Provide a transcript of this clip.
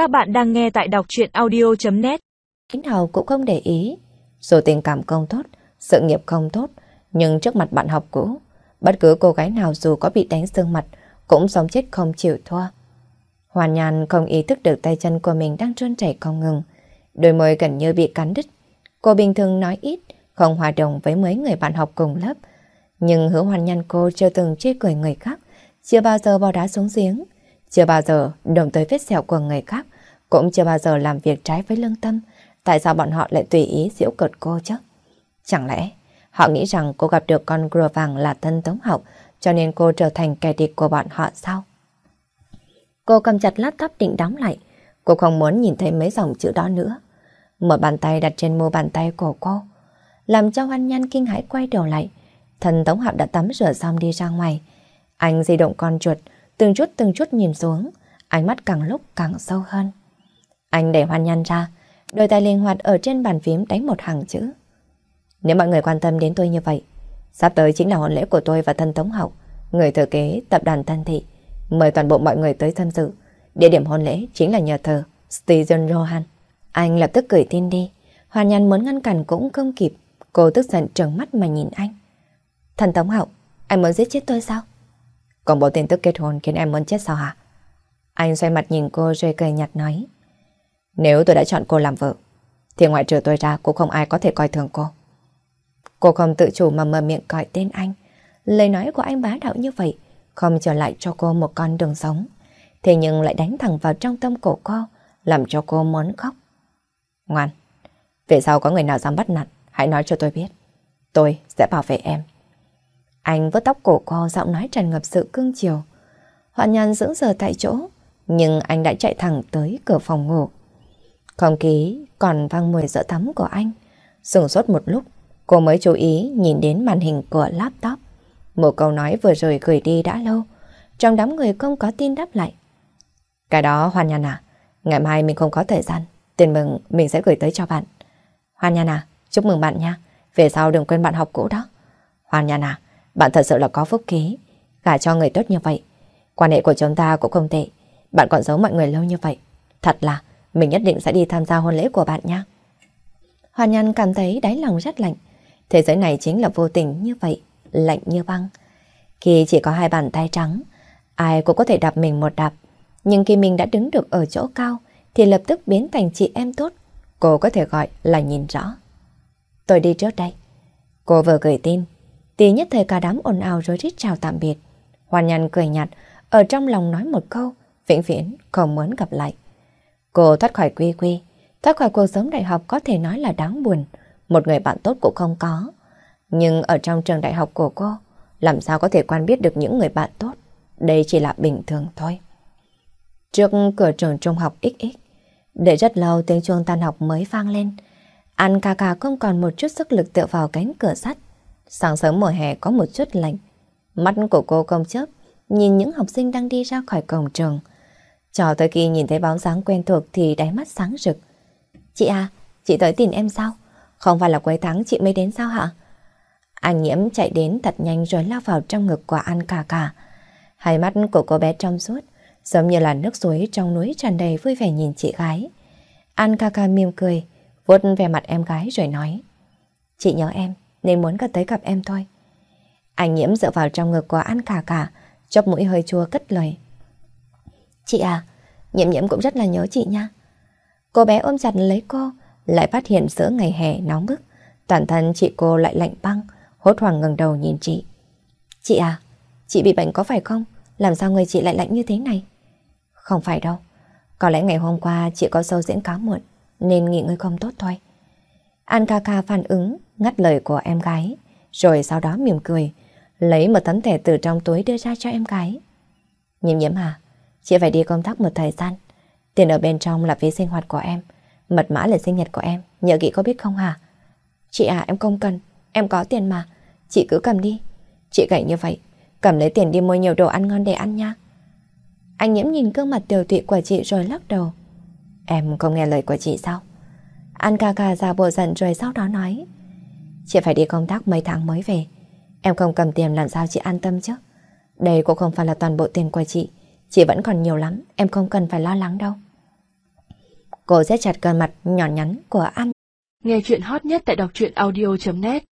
Các bạn đang nghe tại đọc chuyện audio.net Kính hầu cũng không để ý. Dù tình cảm không tốt, sự nghiệp không tốt, nhưng trước mặt bạn học cũ, bất cứ cô gái nào dù có bị đánh sương mặt, cũng sống chết không chịu thua. Hoàn nhàn không ý thức được tay chân của mình đang trơn chảy không ngừng. Đôi môi gần như bị cắn đứt. Cô bình thường nói ít, không hòa đồng với mấy người bạn học cùng lớp. Nhưng hứa hoàn nhàn cô chưa từng chê cười người khác, chưa bao giờ bỏ đá xuống giếng, chưa bao giờ động tới vết sẹo của người khác, cũng chưa bao giờ làm việc trái với lương tâm. Tại sao bọn họ lại tùy ý diễu cợt cô chứ? Chẳng lẽ họ nghĩ rằng cô gặp được con grua vàng là thân tống học, cho nên cô trở thành kẻ địch của bọn họ sao? Cô cầm chặt laptop định đóng lại. Cô không muốn nhìn thấy mấy dòng chữ đó nữa. Một bàn tay đặt trên mu bàn tay của cô. Làm cho hoan nhan kinh hãi quay đầu lại. Thần Tống Hạo đã tắm rửa xong đi ra ngoài. Anh di động con chuột, từng chút từng chút nhìn xuống. Ánh mắt càng lúc càng sâu hơn. Anh đẩy hoan nhan ra, đôi tay linh hoạt ở trên bàn phím đánh một hàng chữ. Nếu mọi người quan tâm đến tôi như vậy, sắp tới chính là hôn lễ của tôi và thân Tống Hậu, người thừa kế tập đoàn thân Thị. Mời toàn bộ mọi người tới tham dự. Địa điểm hôn lễ chính là nhà thờ Stephen Rohan. Anh lập tức gửi tin đi. Hoàn nhăn muốn ngăn cản cũng không kịp. Cô tức giận trợn mắt mà nhìn anh. Thần Tống Hậu, anh muốn giết chết tôi sao? còn bộ tin tức kết hôn khiến em muốn chết sao hả? Anh xoay mặt nhìn cô rồi cười nhạt nói. Nếu tôi đã chọn cô làm vợ, thì ngoại trừ tôi ra cũng không ai có thể coi thường cô. Cô không tự chủ mà mở miệng gọi tên anh. Lời nói của anh bá đạo như vậy, không trở lại cho cô một con đường sống. Thế nhưng lại đánh thẳng vào trong tâm cổ cô, làm cho cô muốn khóc. Ngoan, về sau có người nào dám bắt nạt, hãy nói cho tôi biết. Tôi sẽ bảo vệ em. Anh vớt tóc cổ cô, giọng nói tràn ngập sự cương chiều. Hoạn nhàn dưỡng giờ tại chỗ, nhưng anh đã chạy thẳng tới cửa phòng ngủ. Không khí còn vang mùi dỡ tắm của anh. Sửng sốt một lúc, cô mới chú ý nhìn đến màn hình của laptop. Một câu nói vừa rồi gửi đi đã lâu, trong đám người không có tin đáp lại. Cái đó Hoàn Nhan à, ngày mai mình không có thời gian, tiền mừng mình sẽ gửi tới cho bạn. Hoàn Nhan à, chúc mừng bạn nha, về sau đừng quên bạn học cũ đó. Hoàn Nhan à, bạn thật sự là có phúc khí, gả cho người tốt như vậy. Quan hệ của chúng ta cũng không tệ, bạn còn giấu mọi người lâu như vậy. Thật là, mình nhất định sẽ đi tham gia hôn lễ của bạn nha. Hoàn Nhân cảm thấy đáy lòng rất lạnh. Thế giới này chính là vô tình như vậy lạnh như băng. Khi chỉ có hai bàn tay trắng, ai cũng có thể đạp mình một đạp. Nhưng khi mình đã đứng được ở chỗ cao, thì lập tức biến thành chị em tốt. Cô có thể gọi là nhìn rõ. Tôi đi trước đây. Cô vừa gửi tin, tí nhất thời cả đám ồn ào rồi rít chào tạm biệt. Hoàn nhàn cười nhạt, ở trong lòng nói một câu, vĩnh viễn không muốn gặp lại. Cô thoát khỏi quy quy, thoát khỏi cuộc sống đại học có thể nói là đáng buồn. Một người bạn tốt cũng không có. Nhưng ở trong trường đại học của cô, làm sao có thể quan biết được những người bạn tốt? Đây chỉ là bình thường thôi. Trước cửa trường trung học XX, để rất lâu tiếng chuông tan học mới vang lên. An ca ca không còn một chút sức lực tựa vào cánh cửa sắt. Sáng sớm mùa hè có một chút lạnh. Mắt của cô công chớp, nhìn những học sinh đang đi ra khỏi cổng trường. Cho tới khi nhìn thấy bóng dáng quen thuộc thì đáy mắt sáng rực. Chị à, chị tới tìm em sao? Không phải là cuối tháng chị mới đến sao hả? Anh nhiễm chạy đến thật nhanh rồi lao vào trong ngực của An cà cà. Hai mắt của cô bé trong suốt, giống như là nước suối trong núi tràn đầy vui vẻ nhìn chị gái. An Cà Cà mỉm cười, vuốt về mặt em gái rồi nói. Chị nhớ em, nên muốn gặp tới gặp em thôi. Anh nhiễm dựa vào trong ngực của An cà cà, chóp mũi hơi chua cất lời. Chị à, nhiễm nhiễm cũng rất là nhớ chị nha. Cô bé ôm chặt lấy cô, lại phát hiện giữa ngày hè nóng bức. Toàn thân chị cô lại lạnh băng, hốt hoảng ngẩng đầu nhìn chị. Chị à, chị bị bệnh có phải không? Làm sao người chị lại lạnh như thế này? Không phải đâu. Có lẽ ngày hôm qua chị có sâu diễn cá muộn, nên nghỉ ngơi không tốt thôi. An ca ca phản ứng, ngắt lời của em gái, rồi sau đó mỉm cười, lấy một tấm thẻ từ trong túi đưa ra cho em gái. Nhiễm nhiễm à, chị phải đi công tác một thời gian. Tiền ở bên trong là phí sinh hoạt của em, mật mã là sinh nhật của em, nhớ kỹ có biết không hả? Chị à, em không cần, Em có tiền mà, chị cứ cầm đi. Chị gậy như vậy, cầm lấy tiền đi mua nhiều đồ ăn ngon để ăn nha. Anh nhiễm nhìn gương mặt tiểu tụy của chị rồi lắc đầu. Em không nghe lời của chị sao? An ca ca ra bộ giận rồi sau đó nói. Chị phải đi công tác mấy tháng mới về. Em không cầm tiền làm sao chị an tâm chứ? Đây cũng không phải là toàn bộ tiền của chị. Chị vẫn còn nhiều lắm, em không cần phải lo lắng đâu. Cô sẽ chặt gần mặt nhỏ nhắn của anh. Nghe chuyện hot nhất tại đọc truyện audio.net